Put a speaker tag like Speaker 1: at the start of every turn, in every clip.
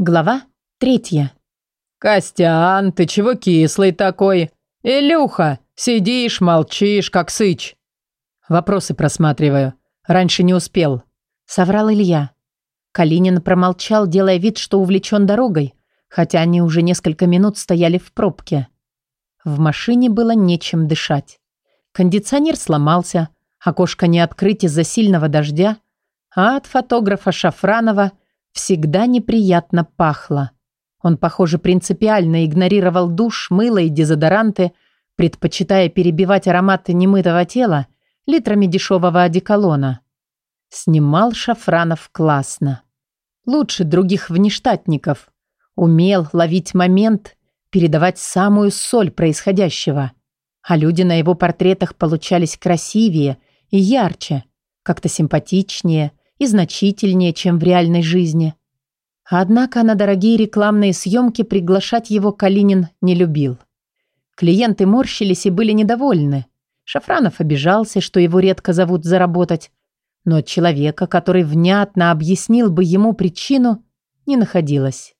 Speaker 1: Глава третья.
Speaker 2: «Костян, ты чего кислый такой? Илюха, сидишь, молчишь, как сыч».
Speaker 1: Вопросы просматриваю. Раньше не успел. Соврал Илья. Калинин промолчал, делая вид, что увлечен дорогой, хотя они уже несколько минут стояли в пробке. В машине было нечем дышать. Кондиционер сломался, окошко не открыть из-за сильного дождя, а от фотографа Шафранова всегда неприятно пахло. Он, похоже, принципиально игнорировал душ, мыло и дезодоранты, предпочитая перебивать ароматы немытого тела литрами дешевого одеколона. Снимал Шафранов классно. Лучше других внештатников. Умел ловить момент, передавать самую соль происходящего. А люди на его портретах получались красивее и ярче, как-то симпатичнее и значительнее, чем в реальной жизни. Однако на дорогие рекламные съемки приглашать его Калинин не любил. Клиенты морщились и были недовольны. Шафранов обижался, что его редко зовут заработать, но человека, который внятно объяснил бы ему причину, не находилось.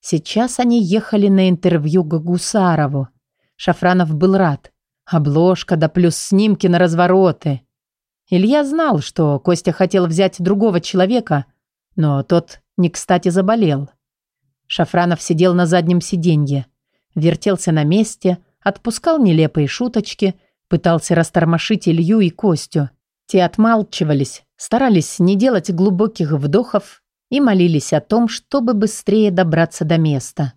Speaker 1: Сейчас они ехали на интервью к Гусарову. Шафранов был рад. Обложка да плюс снимки на развороты. Илья знал, что Костя хотел взять другого человека, но тот не кстати заболел. Шафранов сидел на заднем сиденье, вертелся на месте, отпускал нелепые шуточки, пытался растормошить Илью и Костю. Те отмалчивались, старались не делать глубоких вдохов и молились о том, чтобы быстрее добраться до места.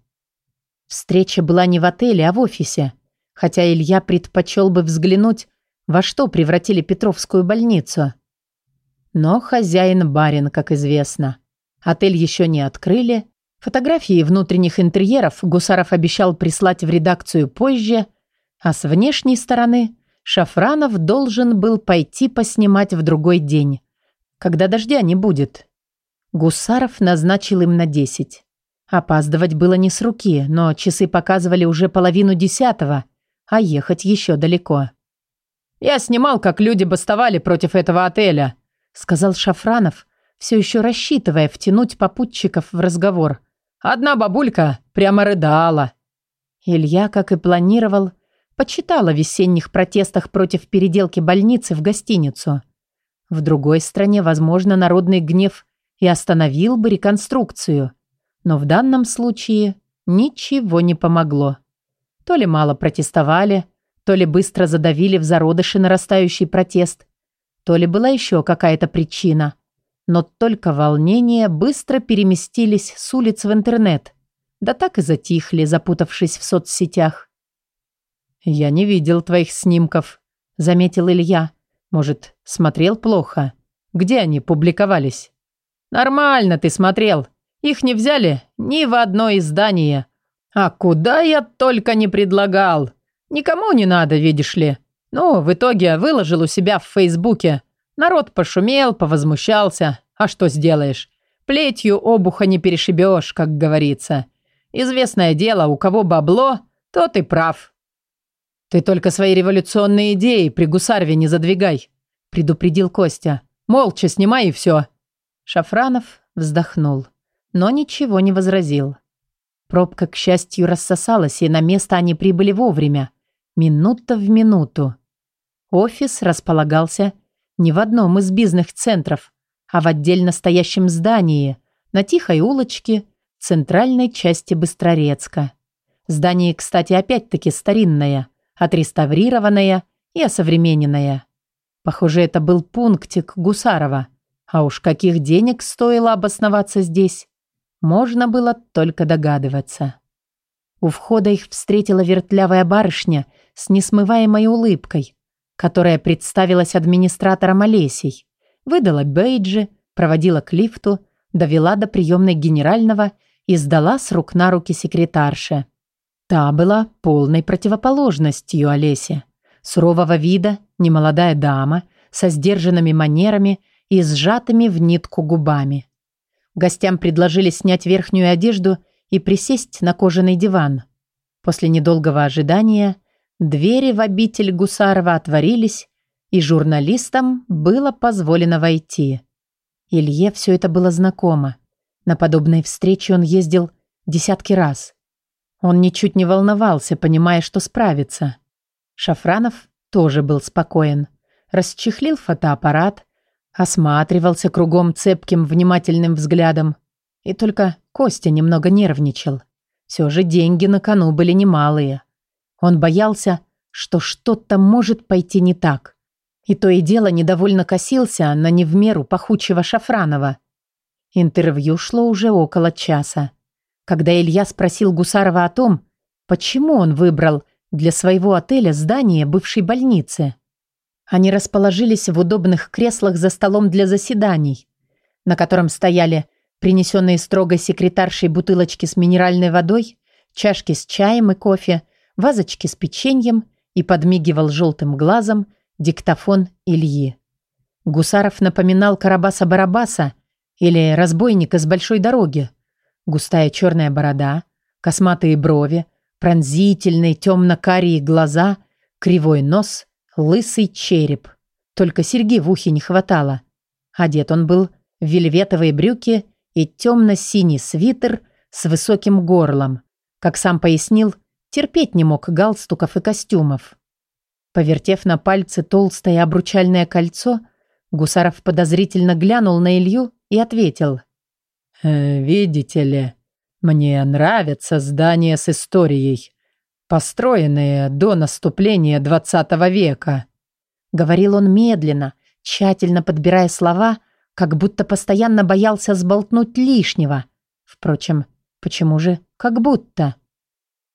Speaker 1: Встреча была не в отеле, а в офисе, хотя Илья предпочел бы взглянуть, во что превратили Петровскую больницу. Но хозяин барин, как известно. Отель еще не открыли. Фотографии внутренних интерьеров Гусаров обещал прислать в редакцию позже, а с внешней стороны Шафранов должен был пойти поснимать в другой день, когда дождя не будет. Гусаров назначил им на десять. Опаздывать было не с руки, но часы показывали уже половину десятого, а ехать еще далеко.
Speaker 2: «Я снимал, как люди бастовали против этого отеля»,
Speaker 1: сказал Шафранов, все еще рассчитывая втянуть попутчиков в разговор.
Speaker 2: «Одна бабулька прямо рыдала».
Speaker 1: Илья, как и планировал, почитал о весенних протестах против переделки больницы в гостиницу. В другой стране, возможно, народный гнев и остановил бы реконструкцию. Но в данном случае ничего не помогло. То ли мало протестовали, то ли быстро задавили в зародыше нарастающий протест, то ли была еще какая-то причина. Но только волнения быстро переместились с улиц в интернет. Да так и затихли, запутавшись в соцсетях.
Speaker 2: «Я не видел твоих снимков», — заметил Илья. «Может, смотрел плохо? Где они публиковались?» «Нормально ты смотрел. Их не взяли ни в одно издание. А куда я только не предлагал. Никому не надо, видишь ли. Ну, в итоге выложил у себя в Фейсбуке. Народ пошумел, повозмущался. А что сделаешь? Плетью обуха не перешибешь, как говорится. Известное дело, у кого бабло, тот и прав. «Ты только свои революционные идеи при гусарве не задвигай», предупредил Костя. «Молча снимай и все».
Speaker 1: Шафранов вздохнул, но ничего не возразил. Пробка, к счастью, рассосалась, и на место они прибыли вовремя. Минута в минуту. Офис располагался не в одном из бизнес-центров, а в отдельно стоящем здании, на тихой улочке, центральной части Быстрорецка. Здание, кстати, опять-таки старинное, отреставрированное и осовремененное. Похоже, это был пунктик Гусарова – а уж каких денег стоило обосноваться здесь, можно было только догадываться. У входа их встретила вертлявая барышня с несмываемой улыбкой, которая представилась администратором Олесей, выдала бейджи, проводила к лифту, довела до приемной генерального и сдала с рук на руки секретарше. Та была полной противоположностью Олесе. Сурового вида, немолодая дама, со сдержанными манерами – и сжатыми в нитку губами. Гостям предложили снять верхнюю одежду и присесть на кожаный диван. После недолгого ожидания двери в обитель Гусарова отворились, и журналистам было позволено войти. Илье все это было знакомо. На подобные встречи он ездил десятки раз. Он ничуть не волновался, понимая, что справится. Шафранов тоже был спокоен. Расчехлил фотоаппарат, осматривался кругом цепким внимательным взглядом. И только Костя немного нервничал. Все же деньги на кону были немалые. Он боялся, что что-то может пойти не так. И то и дело недовольно косился на не в меру пахучего Шафранова. Интервью шло уже около часа. Когда Илья спросил Гусарова о том, почему он выбрал для своего отеля здание бывшей больницы. Они расположились в удобных креслах за столом для заседаний, на котором стояли принесенные строгой секретаршей бутылочки с минеральной водой, чашки с чаем и кофе, вазочки с печеньем и подмигивал желтым глазом диктофон Ильи. Гусаров напоминал Карабаса-Барабаса или разбойника с большой дороги. Густая черная борода, косматые брови, пронзительные темно-карие глаза, кривой нос, лысый череп. Только серьги в ухе не хватало. Одет он был в вельветовые брюки и темно-синий свитер с высоким горлом. Как сам пояснил, терпеть не мог галстуков и костюмов. Повертев на пальце толстое обручальное кольцо, Гусаров подозрительно глянул на Илью и ответил.
Speaker 2: «Э, «Видите ли, мне нравятся здания с историей, построенные до наступления двадцатого века»,
Speaker 1: говорил он медленно, тщательно подбирая слова, как будто постоянно боялся сболтнуть лишнего. Впрочем, почему же «как будто»?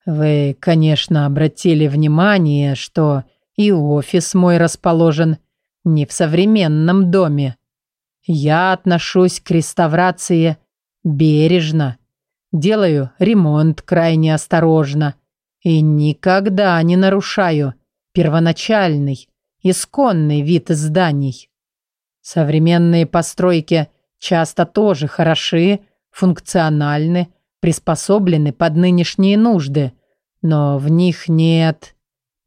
Speaker 2: «Вы, конечно, обратили внимание, что и офис мой расположен не в современном доме. Я отношусь к реставрации бережно, делаю ремонт крайне осторожно и никогда не нарушаю первоначальный, исконный вид зданий. Современные постройки часто тоже хороши, функциональны, приспособлены под нынешние нужды, но в них нет...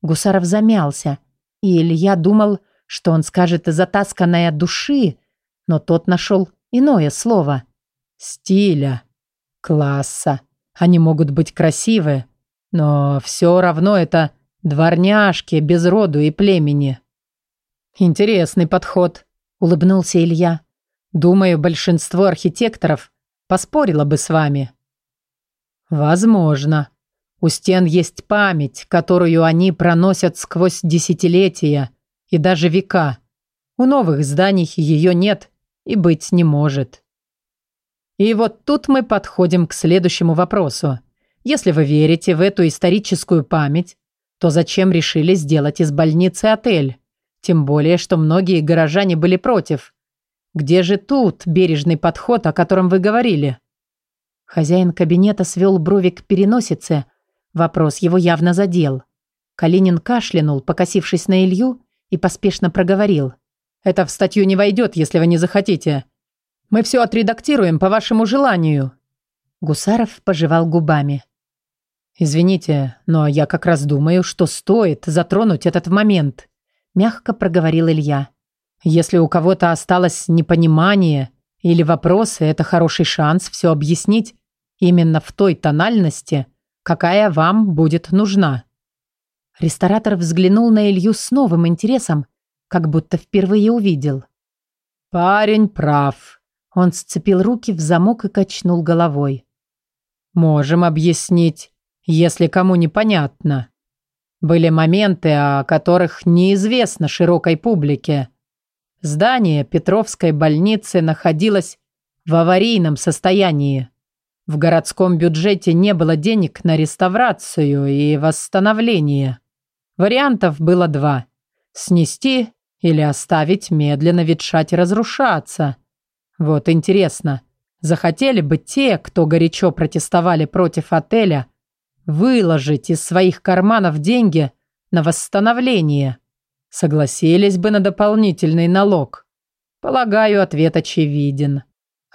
Speaker 1: Гусаров замялся, и Илья думал, что он скажет «затасканная души», но тот нашел иное слово.
Speaker 2: «Стиля. Класса. Они могут быть красивы, но все равно это дворняжки без роду и племени». «Интересный подход», — улыбнулся Илья. «Думаю, большинство архитекторов поспорило бы с вами». «Возможно. У стен есть память, которую они проносят сквозь десятилетия и даже века. У новых зданий ее нет и быть не может». И вот тут мы подходим к следующему вопросу. Если вы верите в эту историческую память, то зачем решили сделать из больницы отель? Тем более, что многие горожане были против. Где же тут бережный подход, о котором вы говорили?
Speaker 1: Хозяин кабинета свел брови к переносице. Вопрос его явно задел. Калинин кашлянул, покосившись на Илью, и поспешно проговорил.
Speaker 2: «Это в статью не войдет, если вы не захотите. Мы все отредактируем по вашему желанию».
Speaker 1: Гусаров пожевал губами.
Speaker 2: «Извините, но я как раз думаю, что стоит затронуть этот момент», мягко проговорил Илья. «Если у кого-то осталось непонимание или вопросы, это хороший шанс все объяснить Именно в той тональности, какая вам будет нужна.
Speaker 1: Ресторатор взглянул на Илью с новым интересом, как будто впервые увидел.
Speaker 2: «Парень прав».
Speaker 1: Он сцепил руки в замок и качнул головой.
Speaker 2: «Можем объяснить, если кому непонятно. Были моменты, о которых неизвестно широкой публике. Здание Петровской больницы находилось в аварийном состоянии. В городском бюджете не было денег на реставрацию и восстановление. Вариантов было два. Снести или оставить медленно ветшать и разрушаться. Вот интересно, захотели бы те, кто горячо протестовали против отеля, выложить из своих карманов деньги на восстановление? Согласились бы на дополнительный налог? Полагаю, ответ очевиден.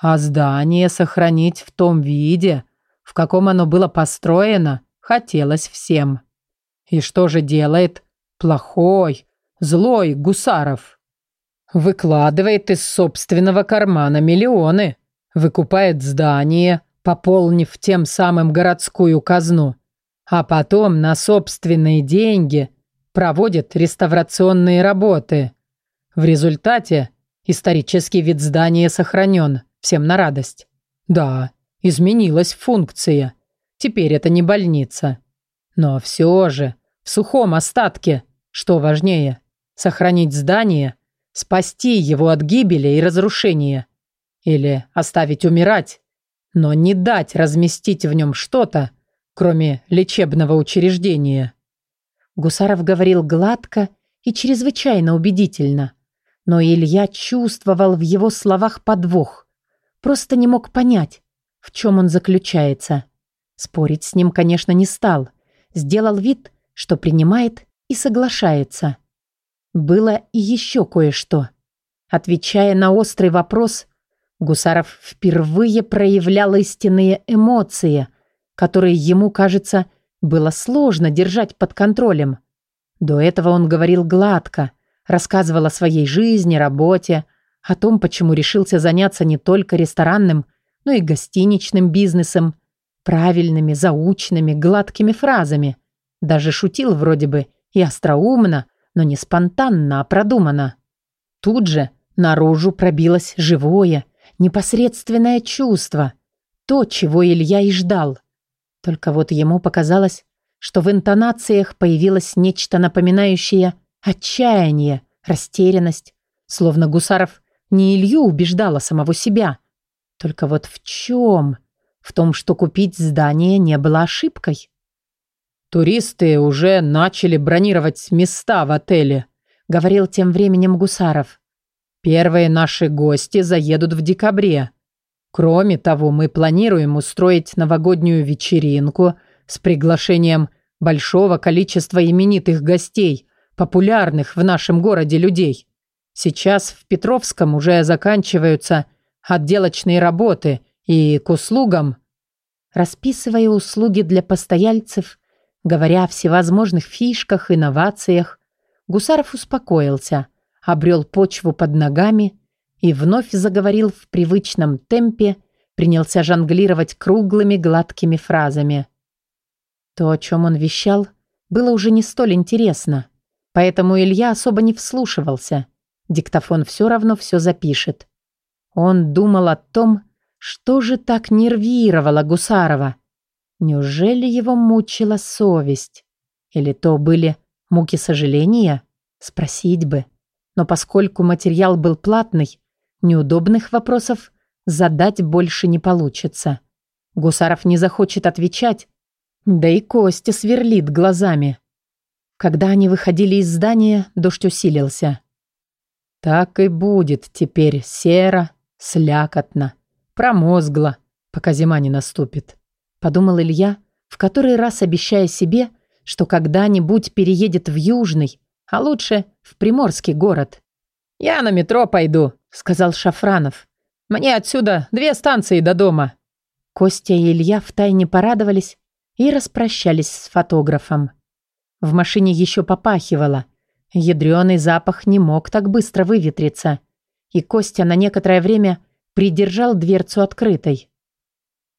Speaker 2: А здание сохранить в том виде, в каком оно было построено, хотелось всем. И что же делает плохой, злой Гусаров? Выкладывает из собственного кармана миллионы выкупает здание, пополнив тем самым городскую казну, а потом на собственные деньги проводит реставрационные работы. В результате исторический вид здания сохранен, всем на радость. Да, изменилась функция. Теперь это не больница. Но все же, в сухом остатке, что важнее, сохранить здание, спасти его от гибели и разрушения. Или оставить умирать, но не дать разместить в нем что-то, кроме лечебного учреждения.
Speaker 1: Гусаров говорил гладко и чрезвычайно убедительно. Но Илья чувствовал в его словах подвох. Просто не мог понять, в чем он заключается. Спорить с ним, конечно, не стал. Сделал вид, что принимает и соглашается. Было и еще кое-что. Отвечая на острый вопрос, Гусаров впервые проявлял истинные эмоции, которые ему, кажется, было сложно держать под контролем. До этого он говорил гладко, рассказывал о своей жизни, работе, о том, почему решился заняться не только ресторанным, но и гостиничным бизнесом, правильными, заученными, гладкими фразами. Даже шутил вроде бы и остроумно, но не спонтанно, а продуманно. Тут же наружу пробилось живое, непосредственное чувство. То, чего Илья и ждал. Только вот ему показалось, что в интонациях появилось нечто напоминающее отчаяние, растерянность, словно Гусаров не Илью убеждал, а самого себя. Только вот в чем? В том, что купить здание не было ошибкой.
Speaker 2: «Туристы уже начали бронировать места в отеле», — говорил тем временем Гусаров. Первые наши гости заедут в декабре. Кроме того, мы планируем устроить новогоднюю вечеринку с приглашением большого количества именитых гостей, популярных в нашем городе людей. Сейчас в Петровском уже заканчиваются отделочные работы, и к услугам...
Speaker 1: Расписывая услуги для постояльцев, говоря о всевозможных фишках, инновациях, Гусаров успокоился – обрел почву под ногами и вновь заговорил в привычном темпе, принялся жонглировать круглыми гладкими фразами. То, о чем он вещал, было уже не столь интересно, поэтому Илья особо не вслушивался. Диктофон все равно все запишет. Он думал о том, что же так нервировало Гусарова. Неужели его мучила совесть? Или то были муки сожаления? Спросить бы но поскольку материал был платный, неудобных вопросов задать больше не получится. Гусаров не захочет отвечать, да и Костя сверлит глазами. Когда они выходили из здания, дождь усилился.
Speaker 2: «Так и будет теперь серо, слякотно, промозгло, пока зима не наступит», —
Speaker 1: подумал Илья, в который раз обещая себе, что когда-нибудь переедет в Южный, а лучше в Приморский город.
Speaker 2: «Я на метро пойду», — сказал Шафранов. «Мне отсюда две станции до дома».
Speaker 1: Костя и Илья втайне порадовались и распрощались с фотографом. В машине еще попахивало. Ядреный запах не мог так быстро выветриться. И Костя на некоторое время придержал дверцу открытой.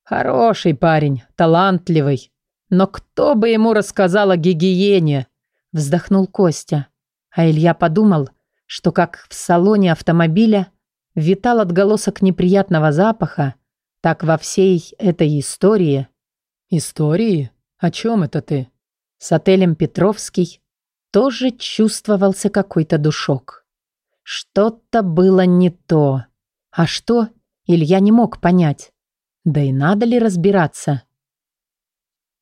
Speaker 2: «Хороший парень, талантливый. Но кто бы ему рассказал о гигиене?»
Speaker 1: Вздохнул Костя. А Илья подумал, что как в салоне автомобиля витал отголосок неприятного запаха, так во всей этой истории...
Speaker 2: Истории? О чем это ты?
Speaker 1: С отелем «Петровский» тоже чувствовался какой-то душок. Что-то было не то. А что, Илья не мог понять. Да и надо ли разбираться?